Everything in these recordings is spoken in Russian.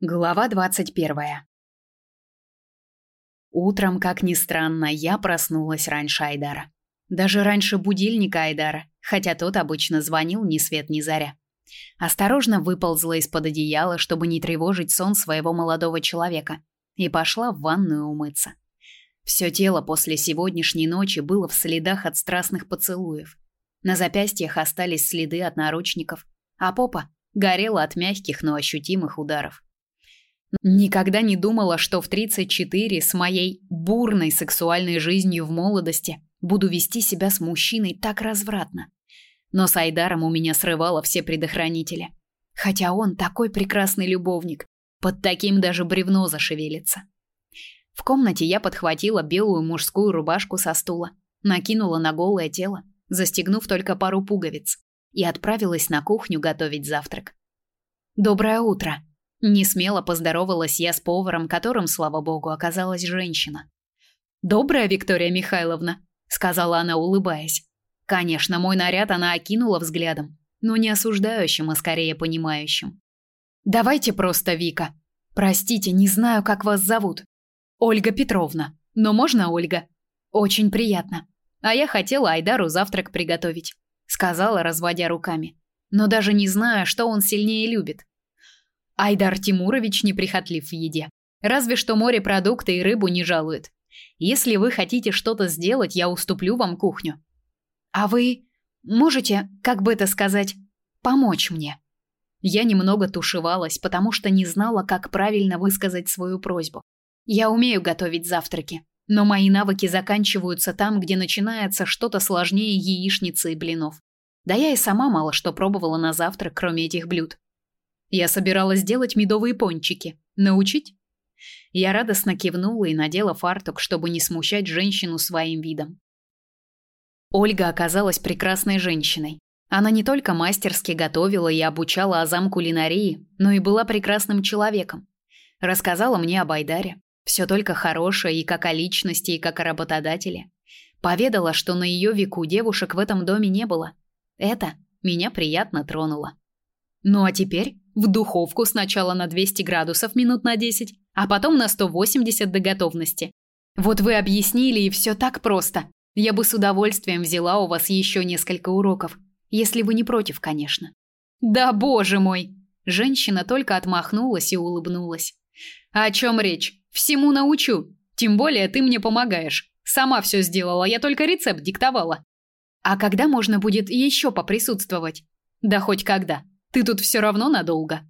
Глава 21. Утром, как ни странно, я проснулась раньше Айдара. Даже раньше будильника Айдара, хотя тот обычно звонил ни свет ни заря. Осторожно выползла из-под одеяла, чтобы не тревожить сон своего молодого человека, и пошла в ванную умыться. Все тело после сегодняшней ночи было в следах от страстных поцелуев. На запястьях остались следы от наручников, а попа горела от мягких, но ощутимых ударов. Никогда не думала, что в 34 с моей бурной сексуальной жизнью в молодости буду вести себя с мужчиной так развратно. Но с Айдаром у меня срывало все предохранители. Хотя он такой прекрасный любовник, под таким даже бревно зашевелится. В комнате я подхватила белую мужскую рубашку со стула, накинула на голое тело, застегнув только пару пуговиц, и отправилась на кухню готовить завтрак. Доброе утро, не смело поздоровалась я с поваром, которым, слава богу, оказалась женщина. "Добрая Виктория Михайловна", сказала она, улыбаясь. Конечно, мой наряд она окинула взглядом, но не осуждающим, а скорее понимающим. "Давайте просто Вика. Простите, не знаю, как вас зовут. Ольга Петровна. Но можно Ольга? Очень приятно. А я хотела Айдару завтрак приготовить", сказала, разводя руками. "Но даже не знаю, что он сильнее любит. Айдар Тимурович неприхотлив в еде. Разве что морепродукты и рыбу не жалует. Если вы хотите что-то сделать, я уступлю вам кухню. А вы можете, как бы это сказать, помочь мне? Я немного тушевалась, потому что не знала, как правильно высказать свою просьбу. Я умею готовить завтраки, но мои навыки заканчиваются там, где начинается что-то сложнее яичницы и блинов. Да я и сама мало что пробовала на завтрак, кроме этих блюд. Я собиралась сделать медовые пончики. Научить? Я радостно кивнула и надела фартук, чтобы не смущать женщину своим видом. Ольга оказалась прекрасной женщиной. Она не только мастерски готовила и обучала азам кулинарии, но и была прекрасным человеком. Рассказала мне об Айдаре. Все только хорошее и как о личности, и как о работодателе. Поведала, что на ее веку девушек в этом доме не было. Это меня приятно тронуло. Ну а теперь в духовку сначала на 200 градусов минут на 10, а потом на 180 до готовности. Вот вы объяснили, и все так просто. Я бы с удовольствием взяла у вас еще несколько уроков, если вы не против, конечно. Да, боже мой. Женщина только отмахнулась и улыбнулась. О чем речь? Всему научу. Тем более ты мне помогаешь. Сама все сделала, я только рецепт диктовала. А когда можно будет еще поприсутствовать? Да хоть когда. Ты тут все равно надолго.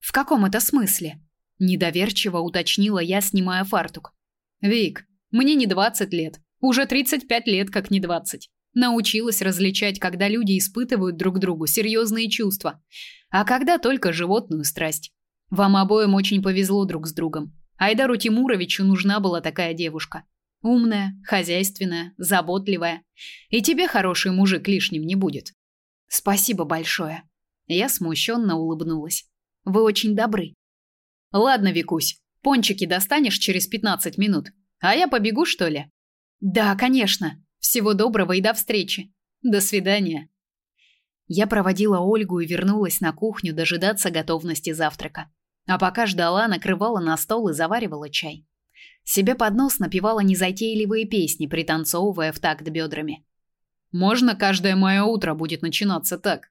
В каком это смысле? Недоверчиво уточнила я, снимая фартук. Вик, мне не 20 лет. Уже 35 лет, как не 20. Научилась различать, когда люди испытывают друг другу серьезные чувства, а когда только животную страсть. Вам обоим очень повезло друг с другом. Айдару Тимуровичу нужна была такая девушка. Умная, хозяйственная, заботливая. И тебе хороший мужик лишним не будет. Спасибо большое. Я смущенно улыбнулась. Вы очень добры. Ладно, Викусь, пончики достанешь через 15 минут. А я побегу, что ли? Да, конечно. Всего доброго и до встречи. До свидания. Я проводила Ольгу и вернулась на кухню дожидаться готовности завтрака. А пока ждала, накрывала на стол и заваривала чай. Себе под нос напевала незатейливые песни, пританцовывая в такт бедрами. Можно каждое мое утро будет начинаться так.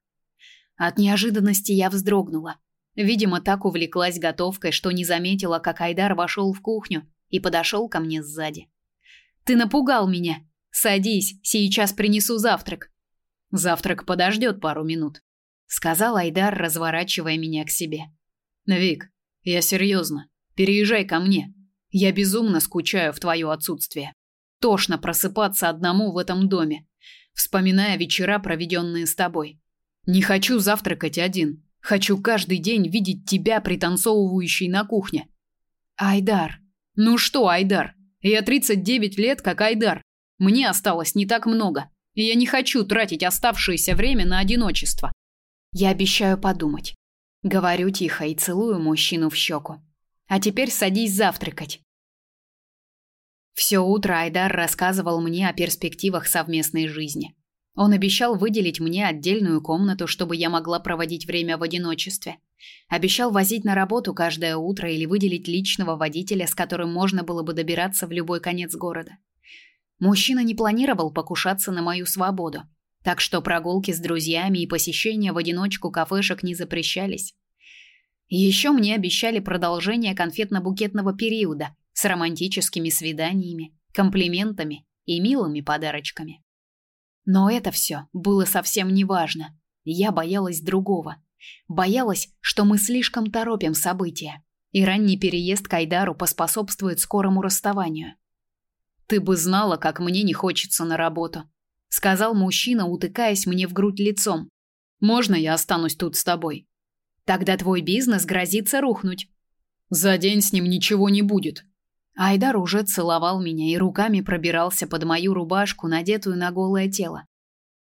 От неожиданности я вздрогнула. Видимо, так увлеклась готовкой, что не заметила, как Айдар вошел в кухню и подошел ко мне сзади. Ты напугал меня. Садись, сейчас принесу завтрак. Завтрак подождет пару минут, сказал Айдар, разворачивая меня к себе. Вик, я серьезно. Переезжай ко мне. Я безумно скучаю в твое отсутствие. Тошно просыпаться одному в этом доме, вспоминая вечера, проведенные с тобой. Не хочу завтракать один. Хочу каждый день видеть тебя пританцовывающей на кухне. Айдар. Ну что, Айдар? Я 39 лет как Айдар. Мне осталось не так много, и я не хочу тратить оставшееся время на одиночество. Я обещаю подумать. Говорю тихо и целую мужчину в щеку. А теперь садись завтракать. Все утро Айдар рассказывал мне о перспективах совместной жизни. Он обещал выделить мне отдельную комнату, чтобы я могла проводить время в одиночестве. Обещал возить на работу каждое утро или выделить личного водителя, с которым можно было бы добираться в любой конец города. Мужчина не планировал покушаться на мою свободу, так что прогулки с друзьями и посещение в одиночку кафешек не запрещались. Еще мне обещали продолжение конфетно-букетного периода с романтическими свиданиями, комплиментами и милыми подарочками. Но это все было совсем не важно. Я боялась другого. Боялась, что мы слишком торопим события, и ранний переезд к Айдару поспособствует скорому расставанию. Ты бы знала, как мне не хочется на работу, сказал мужчина, утыкаясь мне в грудь лицом. Можно я останусь тут с тобой? Тогда твой бизнес грозится рухнуть. За день с ним ничего не будет. Айдар уже целовал меня и руками пробирался под мою рубашку, надетую на голое тело.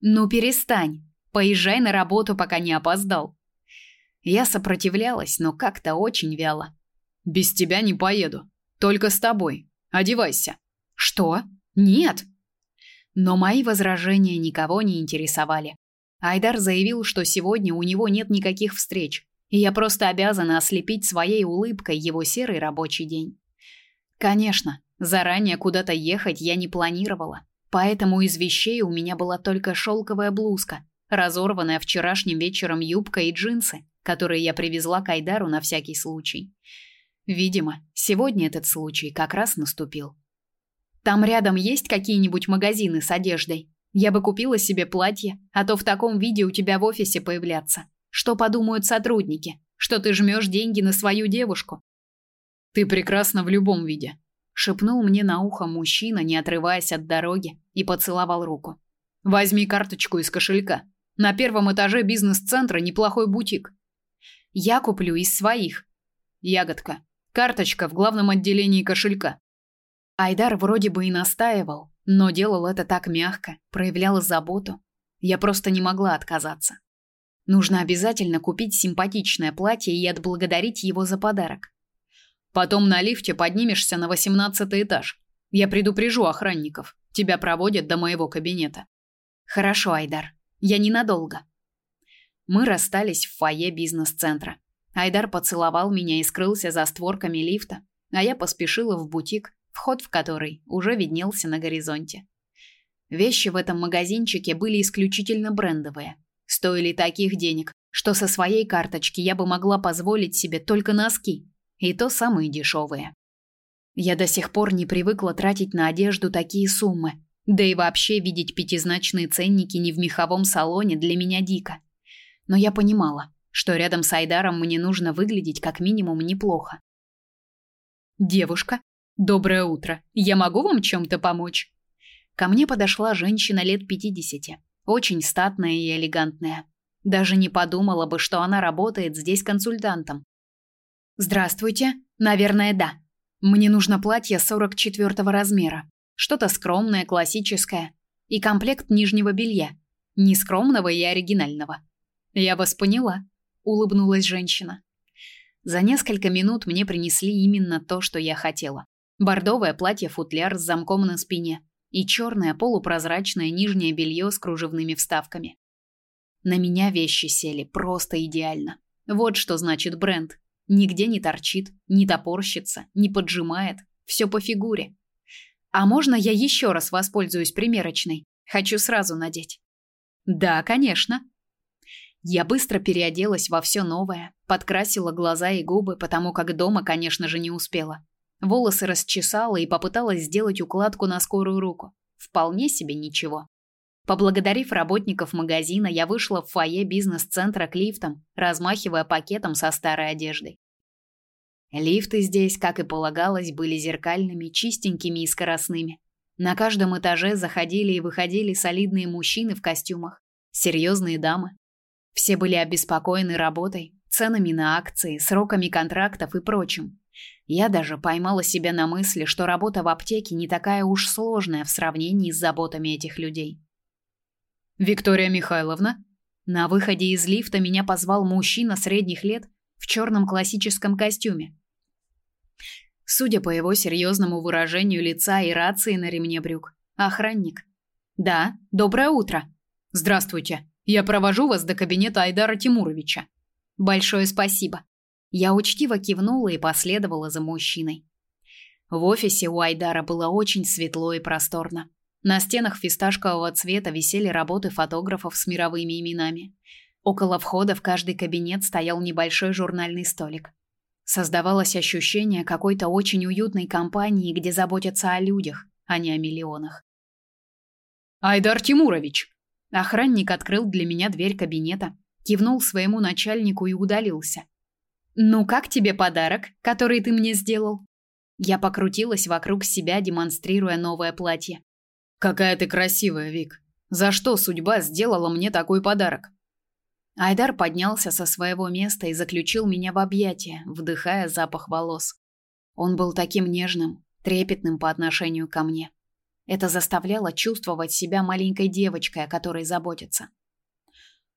Ну перестань. Поезжай на работу, пока не опоздал. Я сопротивлялась, но как-то очень вяло. Без тебя не поеду, только с тобой. Одевайся. Что? Нет. Но мои возражения никого не интересовали. Айдар заявил, что сегодня у него нет никаких встреч, и я просто обязана ослепить своей улыбкой его серый рабочий день. Конечно, заранее куда-то ехать я не планировала, поэтому из вещей у меня была только шелковая блузка, разорванная вчерашним вечером юбка и джинсы, которые я привезла к Айдару на всякий случай. Видимо, сегодня этот случай как раз наступил. Там рядом есть какие-нибудь магазины с одеждой? Я бы купила себе платье, а то в таком виде у тебя в офисе появляться. Что подумают сотрудники? Что ты жмешь деньги на свою девушку? Ты прекрасна в любом виде, шепнул мне на ухо мужчина, не отрываясь от дороги, и поцеловал руку. Возьми карточку из кошелька. На первом этаже бизнес-центра неплохой бутик. Я куплю из своих. Ягодка. Карточка в главном отделении кошелька. Айдар вроде бы и настаивал, но делал это так мягко, проявлял заботу. Я просто не могла отказаться. Нужно обязательно купить симпатичное платье и отблагодарить его за подарок. Потом на лифте поднимешься на восемнадцатый этаж. Я предупрежу охранников. Тебя проводят до моего кабинета. Хорошо, Айдар. Я ненадолго. Мы расстались в фойе бизнес-центра. Айдар поцеловал меня и скрылся за створками лифта, а я поспешила в бутик, вход в который уже виднелся на горизонте. Вещи в этом магазинчике были исключительно брендовые. Стоили таких денег, что со своей карточки я бы могла позволить себе только носки, и то самые дешевые. Я до сих пор не привыкла тратить на одежду такие суммы, да и вообще видеть пятизначные ценники не в меховом салоне для меня дико. Но я понимала, что рядом с Айдаром мне нужно выглядеть как минимум неплохо. Девушка, Доброе утро. Я могу вам чем-то помочь? Ко мне подошла женщина лет пятидесяти, очень статная и элегантная. Даже не подумала бы, что она работает здесь консультантом. Здравствуйте. Наверное, да. Мне нужно платье 44 размера. Что-то скромное, классическое и комплект нижнего белья, не скромного и оригинального. Я вас поняла, улыбнулась женщина. За несколько минут мне принесли именно то, что я хотела бордовое платье-футляр с замком на спине и черное полупрозрачное нижнее белье с кружевными вставками. На меня вещи сели просто идеально. Вот что значит бренд. Нигде не торчит, не топорщится, не поджимает, все по фигуре. А можно я еще раз воспользуюсь примерочной? Хочу сразу надеть. Да, конечно. Я быстро переоделась во все новое, подкрасила глаза и губы, потому как дома, конечно же, не успела. Волосы расчесала и попыталась сделать укладку на скорую руку. Вполне себе ничего. Поблагодарив работников магазина, я вышла в фойе бизнес-центра к лифтам, размахивая пакетом со старой одеждой. Лифты здесь, как и полагалось, были зеркальными, чистенькими и скоростными. На каждом этаже заходили и выходили солидные мужчины в костюмах, серьезные дамы. Все были обеспокоены работой, ценами на акции, сроками контрактов и прочим. Я даже поймала себя на мысли, что работа в аптеке не такая уж сложная в сравнении с заботами этих людей. Виктория Михайловна, на выходе из лифта меня позвал мужчина средних лет в черном классическом костюме. Судя по его серьезному выражению лица и рации на ремне брюк, охранник. Да, доброе утро. Здравствуйте. Я провожу вас до кабинета Айдара Тимуровича. Большое спасибо. Я учтиво кивнула и последовала за мужчиной. В офисе у Айдара было очень светло и просторно. На стенах фисташкового цвета висели работы фотографов с мировыми именами. Около входа в каждый кабинет стоял небольшой журнальный столик. Создавалось ощущение какой-то очень уютной компании, где заботятся о людях, а не о миллионах. Айдар Тимурович. Охранник открыл для меня дверь кабинета, кивнул своему начальнику и удалился. Ну как тебе подарок, который ты мне сделал? Я покрутилась вокруг себя, демонстрируя новое платье. Какая ты красивая, Вик. За что судьба сделала мне такой подарок? Айдар поднялся со своего места и заключил меня в объятия, вдыхая запах волос. Он был таким нежным, трепетным по отношению ко мне. Это заставляло чувствовать себя маленькой девочкой, о которой заботятся.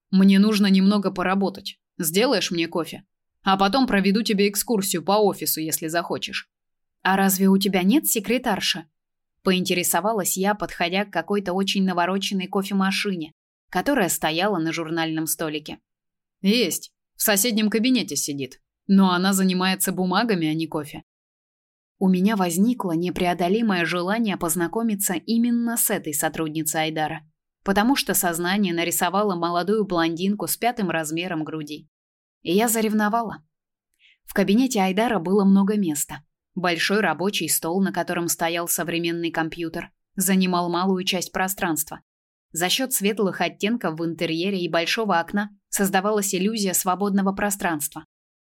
Мне нужно немного поработать. Сделаешь мне кофе? А потом проведу тебе экскурсию по офису, если захочешь. А разве у тебя нет секретарши? Поинтересовалась я, подходя к какой-то очень навороченной кофемашине, которая стояла на журнальном столике. Есть. В соседнем кабинете сидит. Но она занимается бумагами, а не кофе. У меня возникло непреодолимое желание познакомиться именно с этой сотрудницей Айдара, потому что сознание нарисовало молодую блондинку с пятым размером груди. И я заревновала. В кабинете Айдара было много места. Большой рабочий стол, на котором стоял современный компьютер, занимал малую часть пространства. За счет светлых оттенков в интерьере и большого окна создавалась иллюзия свободного пространства.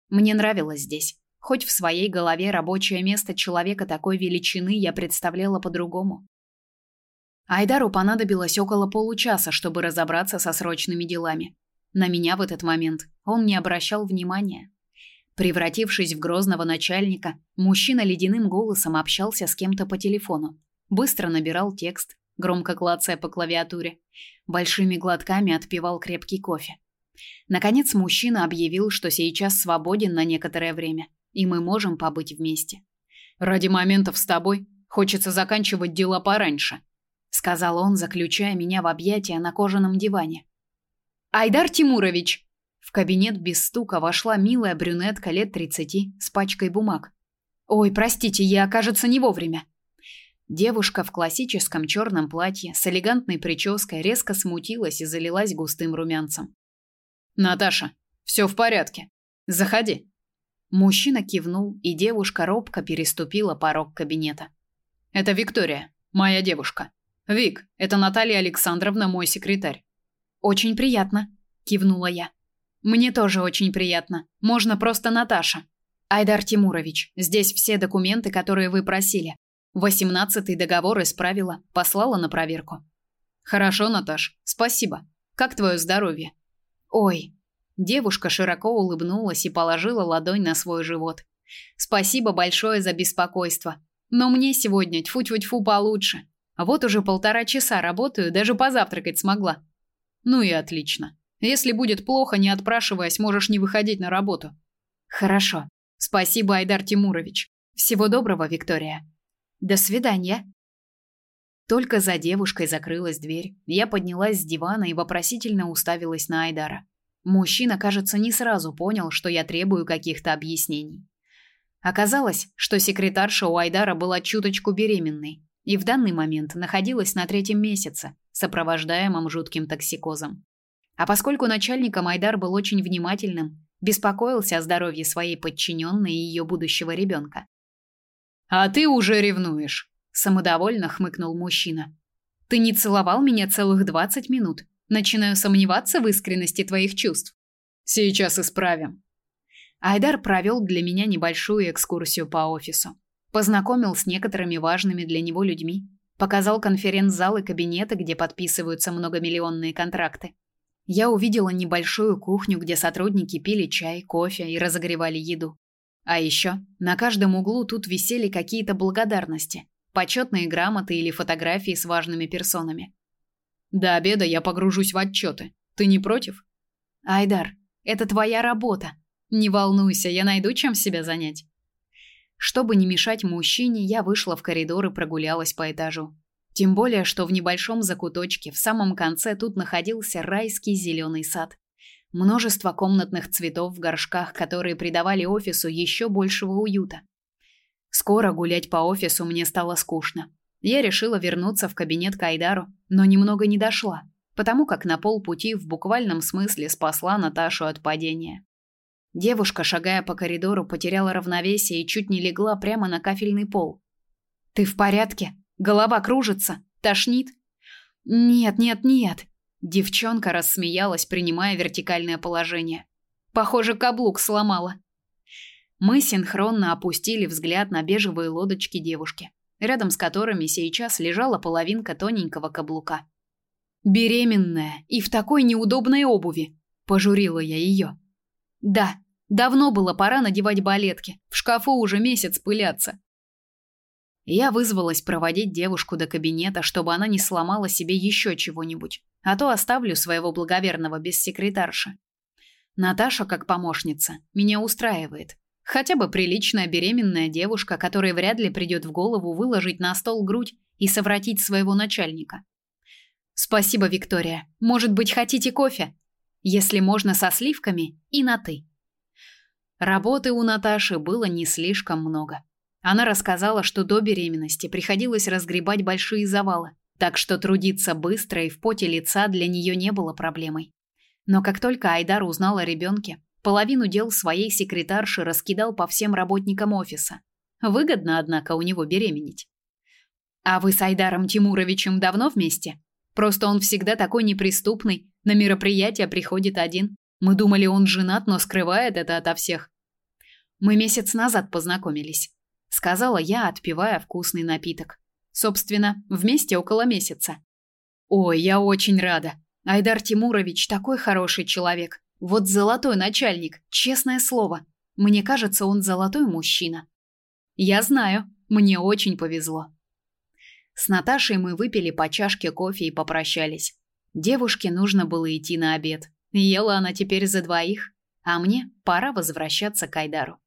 Мне нравилось здесь. Хоть в своей голове рабочее место человека такой величины я представляла по-другому. Айдару понадобилось около получаса, чтобы разобраться со срочными делами. На меня в этот момент он не обращал внимания. Превратившись в грозного начальника, мужчина ледяным голосом общался с кем-то по телефону. Быстро набирал текст, громко клацая по клавиатуре. Большими глотками отпивал крепкий кофе. Наконец мужчина объявил, что сейчас свободен на некоторое время, и мы можем побыть вместе. «Ради моментов с тобой хочется заканчивать дела пораньше», сказал он, заключая меня в объятия на кожаном диване. Айдар Тимурович. В кабинет без стука вошла милая брюнетка лет тридцати с пачкой бумаг. Ой, простите, я, кажется, не вовремя. Девушка в классическом черном платье с элегантной прической резко смутилась и залилась густым румянцем. Наташа, все в порядке. Заходи. Мужчина кивнул, и девушка робко переступила порог кабинета. Это Виктория, моя девушка. Вик, это Наталья Александровна, мой секретарь. Очень приятно, кивнула я. Мне тоже очень приятно. Можно просто Наташа. Айдар Тимурович, здесь все документы, которые вы просили. Восемнадцатый договор исправила, послала на проверку. Хорошо, Наташ. Спасибо. Как твое здоровье? Ой. Девушка широко улыбнулась и положила ладонь на свой живот. Спасибо большое за беспокойство. Но мне сегодня тьфу-тьфу-тьфу получше. Вот уже полтора часа работаю, даже позавтракать смогла. Ну и отлично. Если будет плохо, не отпрашиваясь, можешь не выходить на работу. Хорошо. Спасибо, Айдар Тимурович. Всего доброго, Виктория. До свидания. Только за девушкой закрылась дверь. Я поднялась с дивана и вопросительно уставилась на Айдара. Мужчина, кажется, не сразу понял, что я требую каких-то объяснений. Оказалось, что секретарша у Айдара была чуточку беременной и в данный момент находилась на третьем месяце, сопровождаемом жутким токсикозом. А поскольку начальник Майдар был очень внимательным, беспокоился о здоровье своей подчиненной и ее будущего ребенка. «А ты уже ревнуешь», – самодовольно хмыкнул мужчина. «Ты не целовал меня целых двадцать минут. Начинаю сомневаться в искренности твоих чувств». «Сейчас исправим». Айдар провел для меня небольшую экскурсию по офису. Познакомил с некоторыми важными для него людьми, показал конференц-зал и кабинеты, где подписываются многомиллионные контракты. Я увидела небольшую кухню, где сотрудники пили чай, кофе и разогревали еду. А еще на каждом углу тут висели какие-то благодарности, почетные грамоты или фотографии с важными персонами. До обеда я погружусь в отчеты. Ты не против? Айдар, это твоя работа. Не волнуйся, я найду чем себя занять. Чтобы не мешать мужчине, я вышла в коридор и прогулялась по этажу. Тем более, что в небольшом закуточке в самом конце тут находился райский зеленый сад. Множество комнатных цветов в горшках, которые придавали офису еще большего уюта. Скоро гулять по офису мне стало скучно. Я решила вернуться в кабинет к Айдару, но немного не дошла, потому как на полпути в буквальном смысле спасла Наташу от падения. Девушка, шагая по коридору, потеряла равновесие и чуть не легла прямо на кафельный пол. Ты в порядке? Голова кружится, тошнит? Нет, нет, нет. Девчонка рассмеялась, принимая вертикальное положение. Похоже, каблук сломала. Мы синхронно опустили взгляд на бежевые лодочки девушки, рядом с которыми сейчас лежала половинка тоненького каблука. Беременная и в такой неудобной обуви, пожурила я ее. Да, давно было пора надевать балетки. В шкафу уже месяц пылятся. Я вызвалась проводить девушку до кабинета, чтобы она не сломала себе еще чего-нибудь, а то оставлю своего благоверного без секретарши. Наташа как помощница меня устраивает. Хотя бы приличная беременная девушка, которой вряд ли придет в голову выложить на стол грудь и совратить своего начальника. Спасибо, Виктория. Может быть, хотите кофе? Если можно со сливками и на ты. Работы у Наташи было не слишком много. Она рассказала, что до беременности приходилось разгребать большие завалы, так что трудиться быстро и в поте лица для нее не было проблемой. Но как только Айдар узнал о ребенке, половину дел своей секретарши раскидал по всем работникам офиса. Выгодно, однако, у него беременеть. А вы с Айдаром Тимуровичем давно вместе? Просто он всегда такой неприступный, на мероприятия приходит один. Мы думали, он женат, но скрывает это ото всех. Мы месяц назад познакомились сказала я, отпивая вкусный напиток. Собственно, вместе около месяца. Ой, я очень рада. Айдар Тимурович такой хороший человек. Вот золотой начальник, честное слово. Мне кажется, он золотой мужчина. Я знаю, мне очень повезло. С Наташей мы выпили по чашке кофе и попрощались. Девушке нужно было идти на обед. Ела она теперь за двоих, а мне пора возвращаться к Айдару.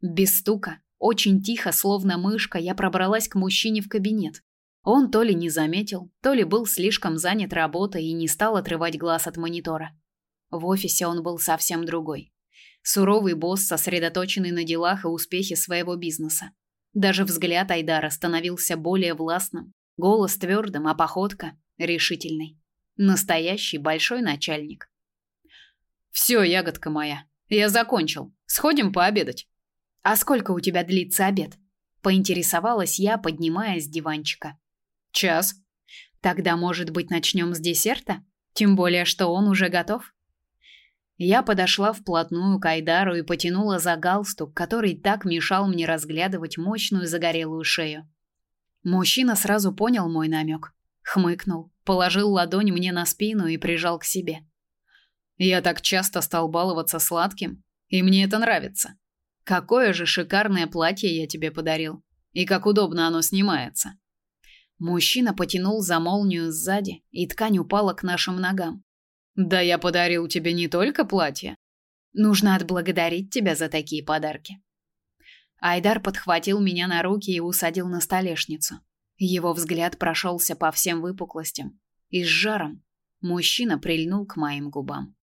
Без стука, очень тихо, словно мышка, я пробралась к мужчине в кабинет. Он то ли не заметил, то ли был слишком занят работой и не стал отрывать глаз от монитора. В офисе он был совсем другой. Суровый босс, сосредоточенный на делах и успехе своего бизнеса. Даже взгляд Айдара становился более властным, голос твердым, а походка решительной. Настоящий большой начальник. Все, ягодка моя, я закончил. Сходим пообедать. А сколько у тебя длится обед? поинтересовалась я, поднимаясь с диванчика. Час. Тогда, может быть, начнем с десерта? Тем более, что он уже готов. Я подошла вплотную к Айдару и потянула за галстук, который так мешал мне разглядывать мощную загорелую шею. Мужчина сразу понял мой намек, хмыкнул, положил ладонь мне на спину и прижал к себе. Я так часто стал баловаться сладким, и мне это нравится. Какое же шикарное платье я тебе подарил. И как удобно оно снимается. Мужчина потянул за молнию сзади, и ткань упала к нашим ногам. Да я подарил тебе не только платье. Нужно отблагодарить тебя за такие подарки. Айдар подхватил меня на руки и усадил на столешницу. Его взгляд прошелся по всем выпуклостям, и с жаром мужчина прильнул к моим губам.